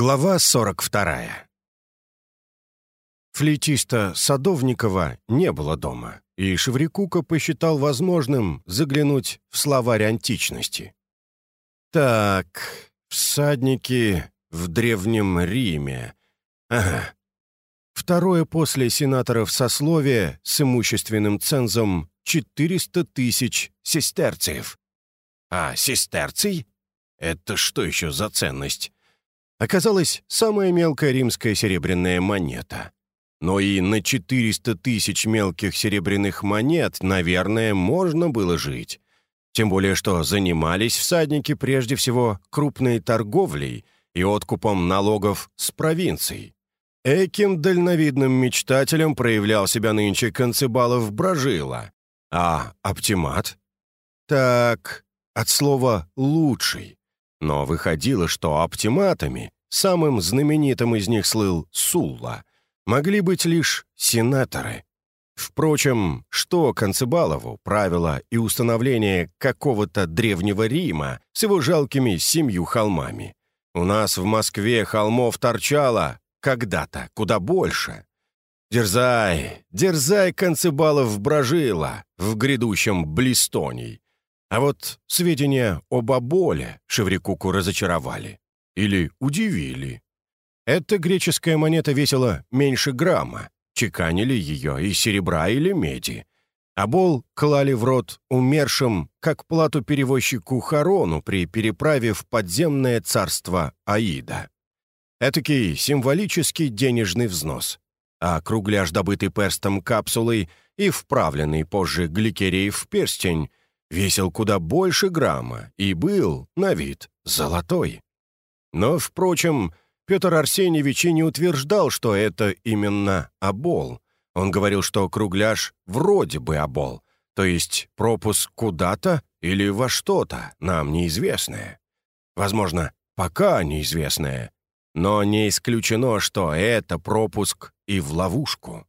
Глава 42. Флейтиста Садовникова не было дома, и Шеврикука посчитал возможным заглянуть в словарь античности. Так, всадники в Древнем Риме. Ага. Второе после сенаторов сословие с имущественным цензом 400 тысяч сестерциев. А сестерций? Это что еще за ценность? Оказалась самая мелкая римская серебряная монета. Но и на 400 тысяч мелких серебряных монет, наверное, можно было жить. Тем более, что занимались всадники прежде всего крупной торговлей и откупом налогов с провинций. Эким дальновидным мечтателем проявлял себя нынче Концебалов Брожила. А оптимат? Так, от слова «лучший». Но выходило, что оптиматами, самым знаменитым из них слыл Сулла, могли быть лишь сенаторы. Впрочем, что Концебалову правила и установление какого-то древнего Рима с его жалкими семью холмами? У нас в Москве холмов торчало когда-то куда больше. Дерзай, дерзай, Концебалов брожила в грядущем Блистоний. А вот сведения об Аболе Шеврикуку разочаровали. Или удивили. Эта греческая монета весила меньше грамма. Чеканили ее из серебра или меди. Абол клали в рот умершим, как плату перевозчику Харону при переправе в подземное царство Аида. Этакий символический денежный взнос. А кругляш, добытый перстом капсулой и вправленный позже гликерией в перстень, весил куда больше грамма и был, на вид, золотой. Но, впрочем, Петр Арсеньевич и не утверждал, что это именно обол. Он говорил, что кругляш вроде бы обол, то есть пропуск куда-то или во что-то, нам неизвестное. Возможно, пока неизвестное, но не исключено, что это пропуск и в ловушку.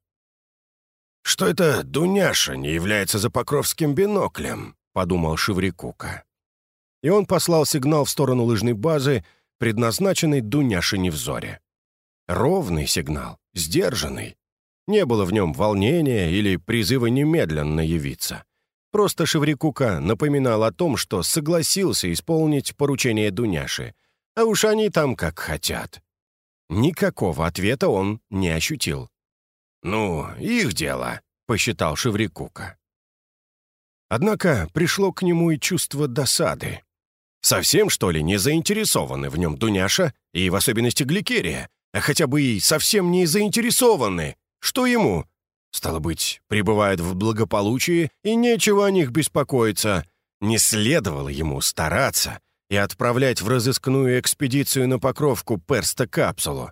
«Что это Дуняша не является за Покровским биноклем?» — подумал Шеврикука. И он послал сигнал в сторону лыжной базы, предназначенной Дуняше Невзоре. Ровный сигнал, сдержанный. Не было в нем волнения или призыва немедленно явиться. Просто Шеврикука напоминал о том, что согласился исполнить поручение Дуняши, а уж они там как хотят. Никакого ответа он не ощутил. «Ну, их дело», — посчитал Шеврикука. Однако пришло к нему и чувство досады. Совсем, что ли, не заинтересованы в нем Дуняша и в особенности Гликерия, а хотя бы и совсем не заинтересованы. Что ему? Стало быть, пребывает в благополучии, и нечего о них беспокоиться. Не следовало ему стараться и отправлять в разыскную экспедицию на покровку перста-капсулу.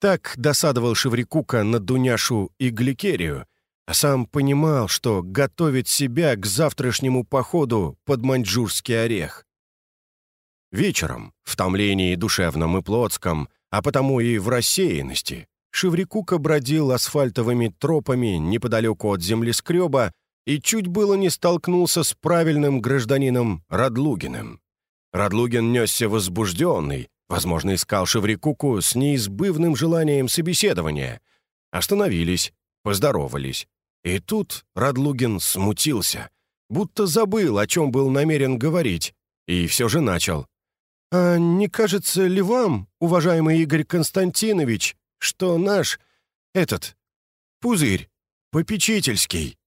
Так досадовал Шеврикука на Дуняшу и Гликерию, а сам понимал, что готовит себя к завтрашнему походу под маньчжурский орех. Вечером, в томлении душевном и плотском, а потому и в рассеянности, Шеврикука бродил асфальтовыми тропами неподалеку от землескреба и чуть было не столкнулся с правильным гражданином Радлугиным. Радлугин несся возбужденный, возможно, искал Шеврикуку с неизбывным желанием собеседования. Остановились, поздоровались. И тут Радлугин смутился, будто забыл, о чем был намерен говорить, и все же начал. «А не кажется ли вам, уважаемый Игорь Константинович, что наш, этот, пузырь, попечительский?»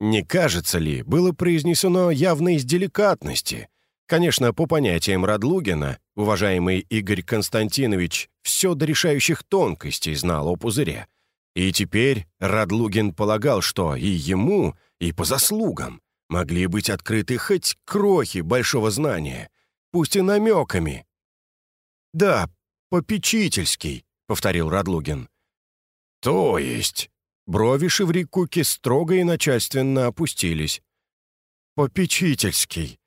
«Не кажется ли» было произнесено явно из деликатности. Конечно, по понятиям Радлугина, уважаемый Игорь Константинович все до решающих тонкостей знал о пузыре. И теперь Радлугин полагал, что и ему, и по заслугам могли быть открыты хоть крохи большого знания, пусть и намеками. «Да, попечительский», — повторил Радлугин. «То есть?» Брови Шеврикуки строго и начальственно опустились. «Попечительский.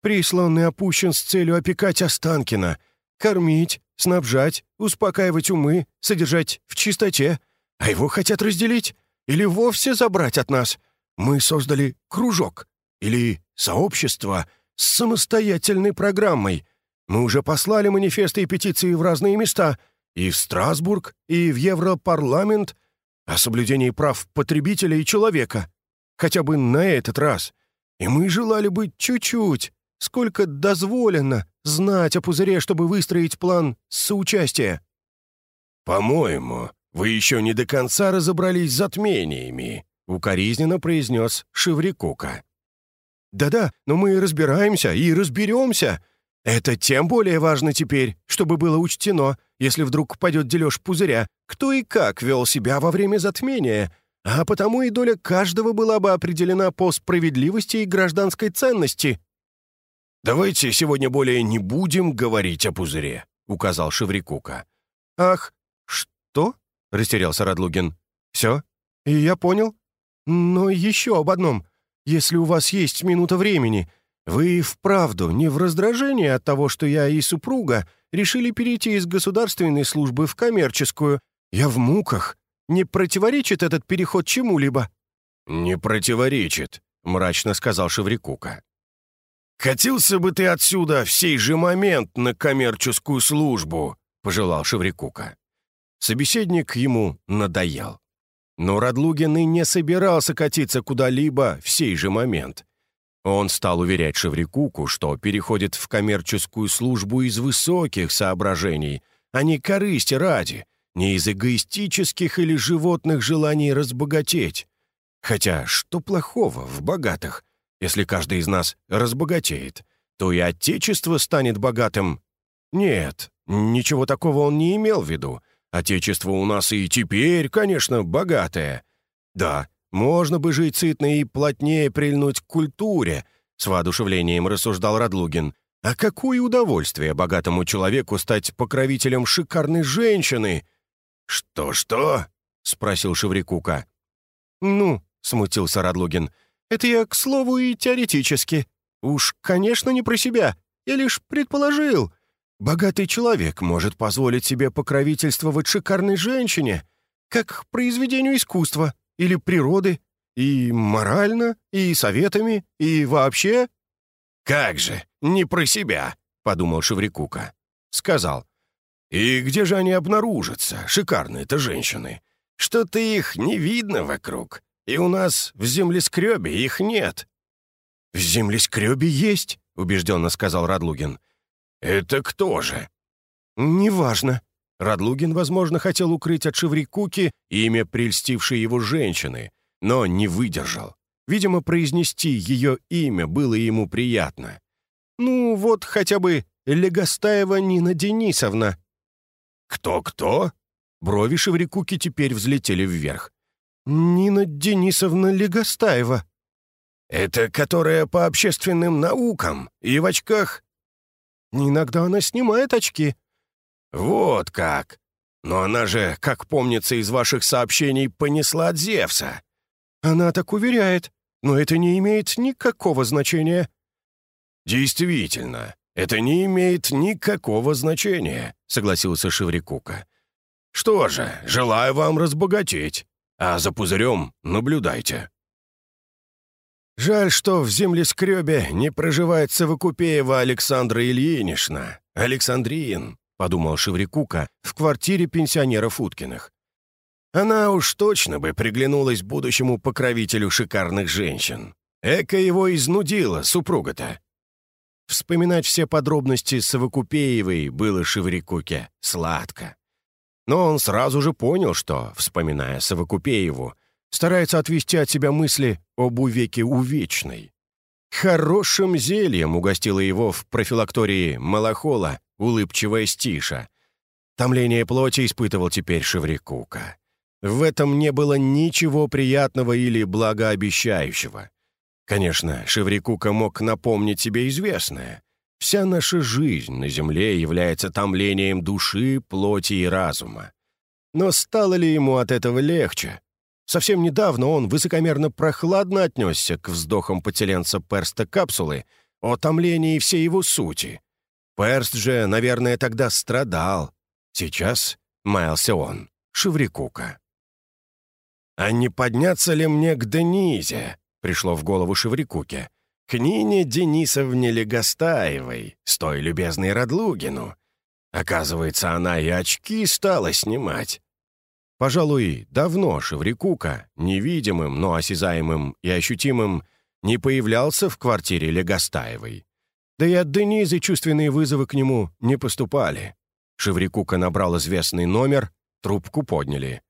Прислан и опущен с целью опекать Останкина, кормить, снабжать, успокаивать умы, содержать в чистоте, а его хотят разделить или вовсе забрать от нас. Мы создали кружок или сообщество с самостоятельной программой. Мы уже послали манифесты и петиции в разные места, и в Страсбург, и в Европарламент, о соблюдении прав потребителя и человека. Хотя бы на этот раз. И мы желали бы чуть-чуть, сколько дозволено, знать о пузыре, чтобы выстроить план соучастия». «По-моему, вы еще не до конца разобрались с затмениями», — укоризненно произнес Шеврикука. «Да-да, но мы разбираемся и разберемся. Это тем более важно теперь, чтобы было учтено, если вдруг пойдет дележ пузыря, кто и как вел себя во время затмения, а потому и доля каждого была бы определена по справедливости и гражданской ценности». «Давайте сегодня более не будем говорить о пузыре», — указал Шеврикука. «Ах, что?» — растерялся Радлугин. «Все? И я понял. Но еще об одном. Если у вас есть минута времени, вы вправду не в раздражении от того, что я и супруга решили перейти из государственной службы в коммерческую. Я в муках. Не противоречит этот переход чему-либо?» «Не противоречит», — мрачно сказал Шеврикука. «Катился бы ты отсюда в сей же момент на коммерческую службу», — пожелал Шеврикука. Собеседник ему надоел. Но Радлугин и не собирался катиться куда-либо в сей же момент. Он стал уверять Шеврикуку, что переходит в коммерческую службу из высоких соображений, а не корысти ради, не из эгоистических или животных желаний разбогатеть. Хотя что плохого в богатых? Если каждый из нас разбогатеет, то и Отечество станет богатым. Нет, ничего такого он не имел в виду. Отечество у нас и теперь, конечно, богатое. Да, можно бы жить сытно и плотнее прильнуть к культуре, с воодушевлением рассуждал Радлугин. А какое удовольствие богатому человеку стать покровителем шикарной женщины? «Что-что?» — спросил Шеврикука. «Ну», — смутился Радлугин, — «это я, к слову, и теоретически. Уж, конечно, не про себя. Я лишь предположил. Богатый человек может позволить себе покровительствовать шикарной женщине, как произведению искусства или природы, и морально, и советами, и вообще...» «Как же, не про себя», — подумал Шеврикука. Сказал. «И где же они обнаружатся, шикарные-то женщины? Что-то их не видно вокруг, и у нас в землескребе их нет». «В землескребе есть», — убежденно сказал Радлугин. «Это кто же?» «Неважно». Радлугин, возможно, хотел укрыть от Шеврикуки имя прельстившей его женщины, но не выдержал. Видимо, произнести ее имя было ему приятно. «Ну, вот хотя бы Легостаева Нина Денисовна». «Кто-кто?» Брови Шеврикуки теперь взлетели вверх. «Нина Денисовна Легостаева». «Это которая по общественным наукам и в очках Иногда она снимает очки». «Вот как! Но она же, как помнится из ваших сообщений, понесла от Зевса». «Она так уверяет, но это не имеет никакого значения». «Действительно, это не имеет никакого значения», — согласился Шеврикука. «Что же, желаю вам разбогатеть, а за пузырем наблюдайте». Жаль, что в землескребе не проживает Совокупеева Александра Ильинична, Александрин, подумал Шеврикука в квартире пенсионеров Уткиных. Она уж точно бы приглянулась будущему покровителю шикарных женщин. Эка его изнудила, супруга-то. Вспоминать все подробности Совокупеевой было Шеврикуке сладко. Но он сразу же понял, что, вспоминая Совокупееву, старается отвести от себя мысли об увеке увечной. Хорошим зельем угостила его в профилактории Малахола улыбчивая стиша. Томление плоти испытывал теперь Шеврикука. В этом не было ничего приятного или благообещающего. Конечно, Шеврикука мог напомнить себе известное. Вся наша жизнь на Земле является томлением души, плоти и разума. Но стало ли ему от этого легче? Совсем недавно он высокомерно прохладно отнесся к вздохам поселенца Перста капсулы о томлении всей его сути. Перст же, наверное, тогда страдал. Сейчас маялся он, Шеврикука. «А не подняться ли мне к Денизе?» — пришло в голову Шеврикуке. к Нине Денисовне Легостаевой, с той любезной Радлугину. Оказывается, она и очки стала снимать. Пожалуй, давно Шеврикука, невидимым, но осязаемым и ощутимым, не появлялся в квартире Легостаевой. Да и от Денизы чувственные вызовы к нему не поступали. Шеврикука набрал известный номер, трубку подняли.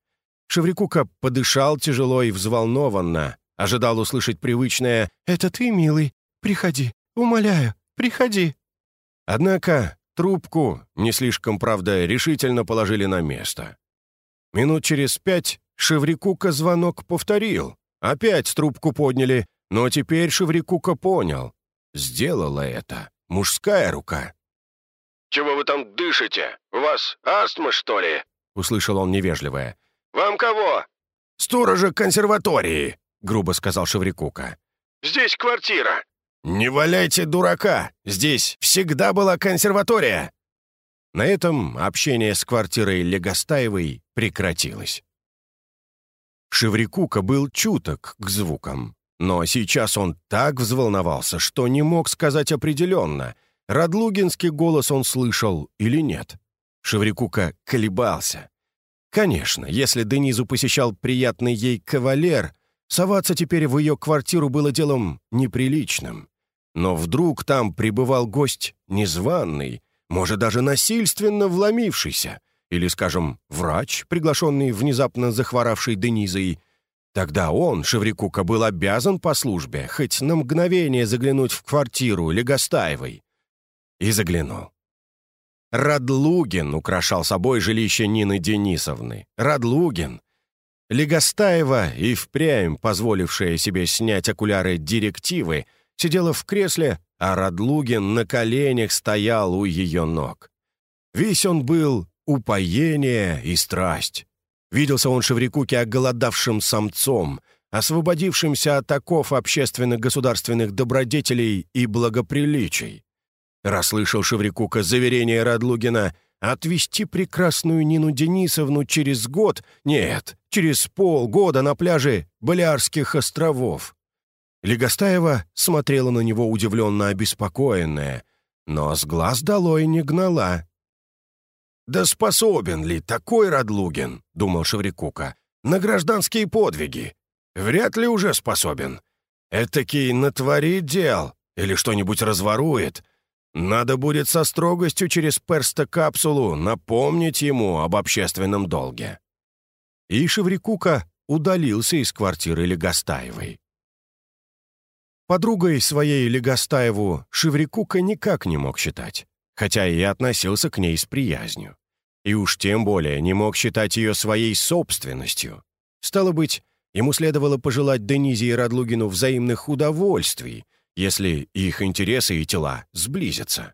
Шеврикука подышал тяжело и взволнованно, ожидал услышать привычное «Это ты, милый? Приходи, умоляю, приходи». Однако трубку, не слишком, правда, решительно положили на место. Минут через пять Шеврикука звонок повторил. Опять трубку подняли, но теперь Шеврикука понял. Сделала это мужская рука. «Чего вы там дышите? У вас астма, что ли?» — услышал он невежливое. «Вам кого?» «Сторожа консерватории», — грубо сказал Шеврикука. «Здесь квартира». «Не валяйте дурака! Здесь всегда была консерватория!» На этом общение с квартирой Легостаевой прекратилось. Шеврикука был чуток к звукам, но сейчас он так взволновался, что не мог сказать определенно, Радлугинский голос он слышал или нет. Шеврикука колебался. Конечно, если Денизу посещал приятный ей кавалер, соваться теперь в ее квартиру было делом неприличным. Но вдруг там пребывал гость незваный, может, даже насильственно вломившийся, или, скажем, врач, приглашенный внезапно захворавшей Денизой. Тогда он, Шеврикука, был обязан по службе хоть на мгновение заглянуть в квартиру Легостаевой. И заглянул. Радлугин украшал собой жилище Нины Денисовны. Радлугин. Легостаева и впрямь, позволившая себе снять окуляры директивы, сидела в кресле, а Радлугин на коленях стоял у ее ног. Весь он был упоение и страсть. Виделся он Шеврикуке оголодавшим самцом, освободившимся от оков общественно-государственных добродетелей и благоприличий. Расслышал Шеврикука заверение Радлугина отвезти прекрасную Нину Денисовну через год, нет, через полгода на пляже Балиарских островов. Легостаева смотрела на него удивленно обеспокоенная, но с глаз долой не гнала. «Да способен ли такой Радлугин, — думал Шеврикука, — на гражданские подвиги? Вряд ли уже способен. Этакий натворит дел или что-нибудь разворует — надо будет со строгостью через перстокапсулу напомнить ему об общественном долге. И Шеврикука удалился из квартиры Легостаевой. Подругой своей Легостаеву Шеврикука никак не мог считать, хотя и относился к ней с приязнью. И уж тем более не мог считать ее своей собственностью. Стало быть, ему следовало пожелать Денизе и Радлугину взаимных удовольствий, если их интересы и тела сблизятся.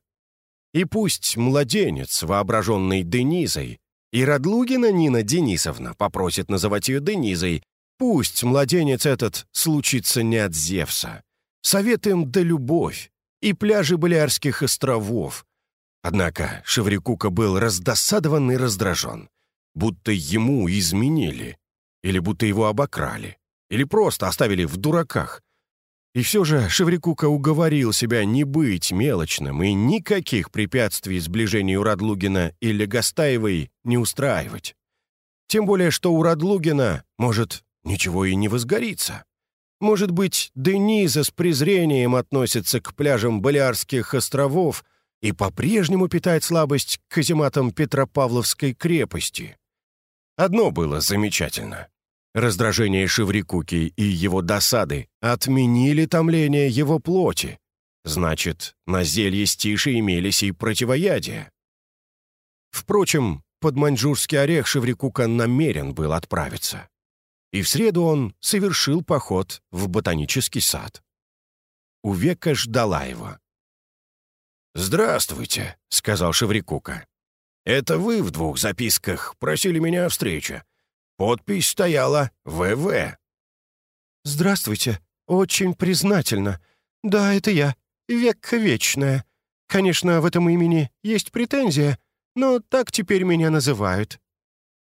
И пусть младенец, воображенный Денизой, и Радлугина Нина Денисовна попросит называть ее Денизой, пусть младенец этот случится не от Зевса. Совет им да любовь и пляжи Балиарских островов. Однако Шеврикука был раздосадован и раздражен, будто ему изменили, или будто его обокрали, или просто оставили в дураках, и все же Шеврикука уговорил себя не быть мелочным и никаких препятствий сближению Радлугина и Легостаевой не устраивать. Тем более, что у Радлугина, может, ничего и не возгорится. Может быть, Дениза с презрением относится к пляжам Балиарских островов и по-прежнему питает слабость к казематам Петропавловской крепости. Одно было замечательно. Раздражение Шеврикуки и его досады отменили томление его плоти. Значит, на зелье стиши имелись и противоядия. Впрочем, под маньчжурский орех Шеврикука намерен был отправиться. И в среду он совершил поход в ботанический сад. Увека ждала его. «Здравствуйте», — сказал Шеврикука. «Это вы в двух записках просили меня о встрече. Подпись стояла «ВВ». «Здравствуйте. Очень признательно. Да, это я. Век вечная. Конечно, в этом имени есть претензия, но так теперь меня называют».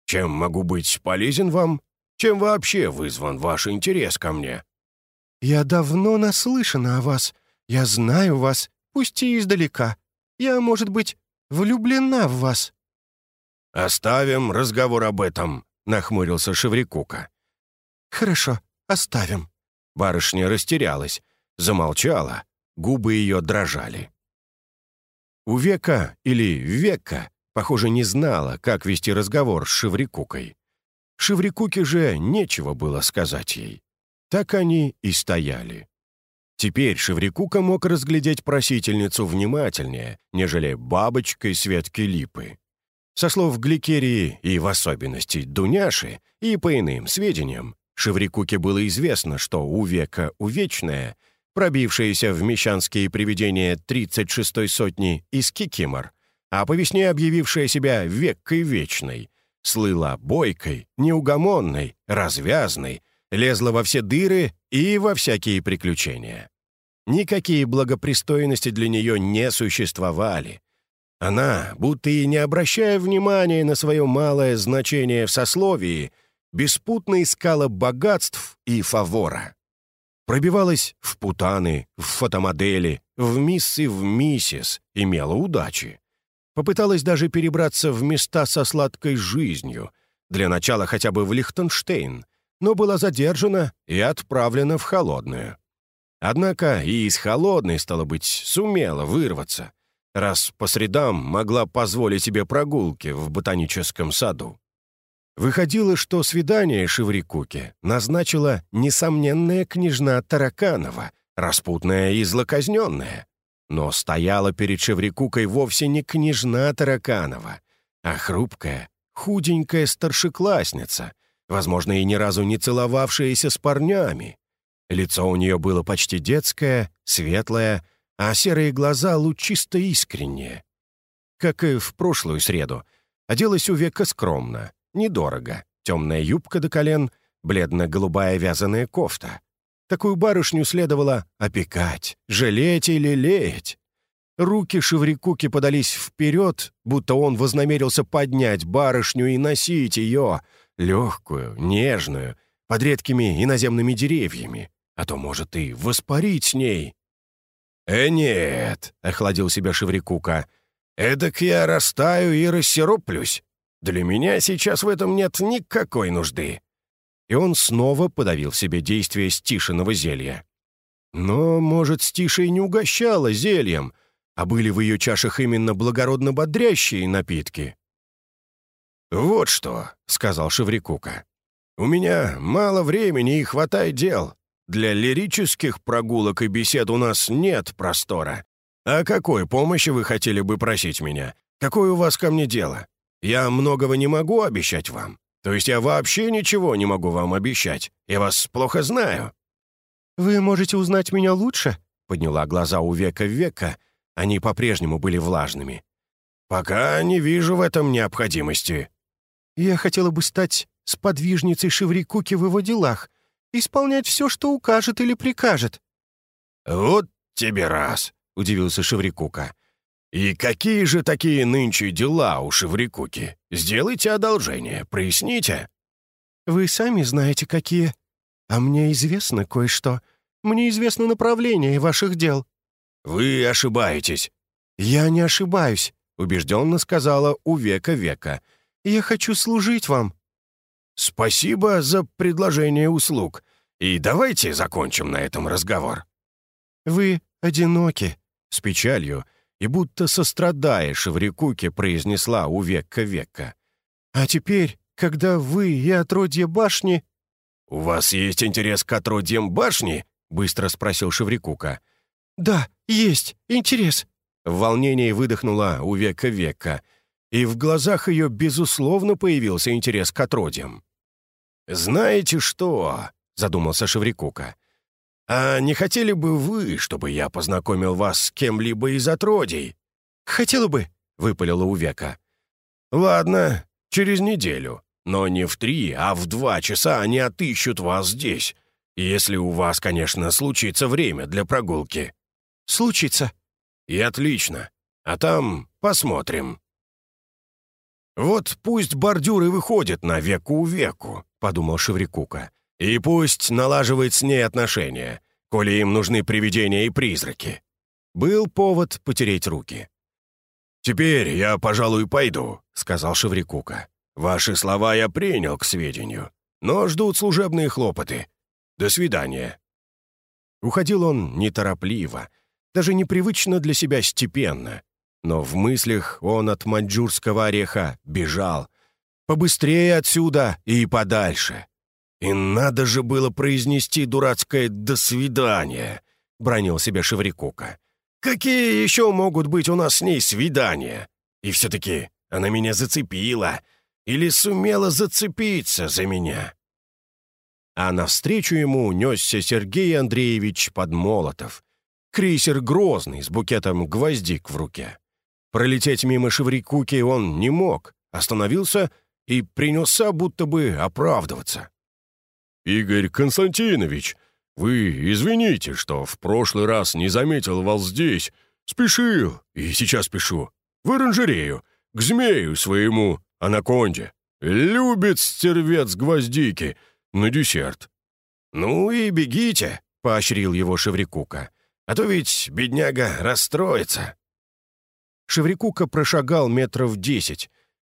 «Чем могу быть полезен вам? Чем вообще вызван ваш интерес ко мне?» «Я давно наслышана о вас. Я знаю вас, пусть и издалека. Я, может быть, влюблена в вас». «Оставим разговор об этом», — нахмурился Шеврикука. «Хорошо, оставим». Барышня растерялась, замолчала, губы ее дрожали. У века или века, похоже, не знала, как вести разговор с Шеврикукой. Шеврикуке же нечего было сказать ей. Так они и стояли. Теперь Шеврикука мог разглядеть просительницу внимательнее, нежели бабочка из Светки Липы. Со слов Гликерии и в особенности Дуняши, и по иным сведениям, Шеврикуке было известно, что у века увечная, пробившаяся в мещанские привидения 36-й сотни из Кикимор, а по весне объявившая себя веккой вечной, слыла бойкой, неугомонной, развязной, лезла во все дыры и во всякие приключения. Никакие благопристойности для нее не существовали. Она, будто и не обращая внимания на свое малое значение в сословии, беспутно искала богатств и фавора. Пробивалась в путаны, в фотомодели, в миссы, в миссис, имела удачи. Попыталась даже перебраться в места со сладкой жизнью, для начала хотя бы в Лихтенштейн, но была задержана и отправлена в холодную. Однако и из холодной, стало быть, сумела вырваться, раз по средам могла позволить себе прогулки в ботаническом саду. Выходило, что свидание Шеврикуке назначила несомненная княжна Тараканова, распутная и злоказненная. Но стояла перед Шеврикукой вовсе не княжна Тараканова, а хрупкая, худенькая старшеклассница, возможно, и ни разу не целовавшаяся с парнями, Лицо у нее было почти детское, светлое, а серые глаза лучисто искренние. Как и в прошлую среду, оделась у века скромно, недорого. Темная юбка до колен, бледно-голубая вязаная кофта. Такую барышню следовало опекать, жалеть и лелеять. Руки Шеврикуки подались вперед, будто он вознамерился поднять барышню и носить ее, легкую, нежную, под редкими иноземными деревьями а то, может, и воспарить с ней». «Э, нет», — охладил себя Шеврикука, — «эдак я растаю и рассероплюсь. Для меня сейчас в этом нет никакой нужды». И он снова подавил себе действие стишиного зелья. Но, может, стиша и не угощала зельем, а были в ее чашах именно благородно бодрящие напитки. «Вот что», — сказал Шеврикука, — «у меня мало времени и хватает дел. Для лирических прогулок и бесед у нас нет простора. А какой помощи вы хотели бы просить меня? Какое у вас ко мне дело? Я многого не могу обещать вам. То есть я вообще ничего не могу вам обещать. Я вас плохо знаю». «Вы можете узнать меня лучше?» — подняла глаза у века века. Они по-прежнему были влажными. «Пока не вижу в этом необходимости». «Я хотела бы стать сподвижницей Шеврикуки в его делах, исполнять все, что укажет или прикажет». «Вот тебе раз», — удивился Шеврикука. «И какие же такие нынче дела у Шеврикуки? Сделайте одолжение, проясните». «Вы сами знаете, какие. А мне известно кое-что. Мне известно направление ваших дел». «Вы ошибаетесь». «Я не ошибаюсь», — убежденно сказала у века века. «Я хочу служить вам». «Спасибо за предложение услуг. И давайте закончим на этом разговор». «Вы одиноки», — с печалью и будто сострадая Шеврикуке произнесла у века века. «А теперь, когда вы и отродье башни...» «У вас есть интерес к отродьям башни?» — быстро спросил Шеврикука. «Да, есть интерес», — в волнении выдохнула у века века, и в глазах ее, безусловно, появился интерес к отродьям. «Знаете что?» — задумался Шеврикука. «А не хотели бы вы, чтобы я познакомил вас с кем-либо из отродий?» «Хотела бы», — выпалила Увека. «Ладно, через неделю. Но не в три, а в два часа они отыщут вас здесь. Если у вас, конечно, случится время для прогулки». «Случится». «И отлично. А там посмотрим». «Вот пусть бордюры выходят на веку у веку», — подумал Шеврикука. «И пусть налаживает с ней отношения. коли им нужны привидения и призраки. Был повод потереть руки. «Теперь я, пожалуй, пойду», — сказал Шеврикука. «Ваши слова я принял к сведению, но ждут служебные хлопоты. До свидания». Уходил он неторопливо, даже непривычно для себя степенно. Но в мыслях он от маньчжурского ореха бежал. Побыстрее отсюда и подальше. И надо же было произнести дурацкое «до свидания», — бронил себя Шеврикука. «Какие еще могут быть у нас с ней свидания? И все-таки она меня зацепила или сумела зацепиться за меня». А навстречу ему несся Сергей Андреевич Подмолотов, крейсер Грозный с букетом гвоздик в руке. Пролететь мимо Шеврикуки он не мог, остановился и принялся будто бы оправдываться. «Игорь Константинович, вы извините, что в прошлый раз не заметил вас здесь. Спешил, и сейчас спешу. В оранжерею, к змею своему, анаконде. Любит стервец гвоздики на десерт». «Ну и бегите», — поощрил его Шеврикука. «А то ведь бедняга расстроится». Шеврикука прошагал метров десять,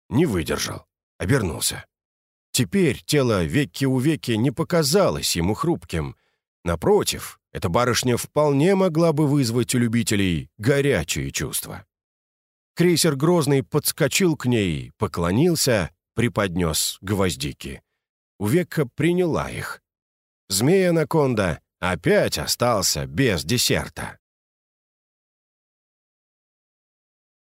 не выдержал, обернулся. Теперь тело веки у веки не показалось ему хрупким. Напротив, эта барышня вполне могла бы вызвать у любителей горячие чувства. Крейсер Грозный подскочил к ней, поклонился, преподнес гвоздики. Увека приняла их. Змея-анаконда опять остался без десерта.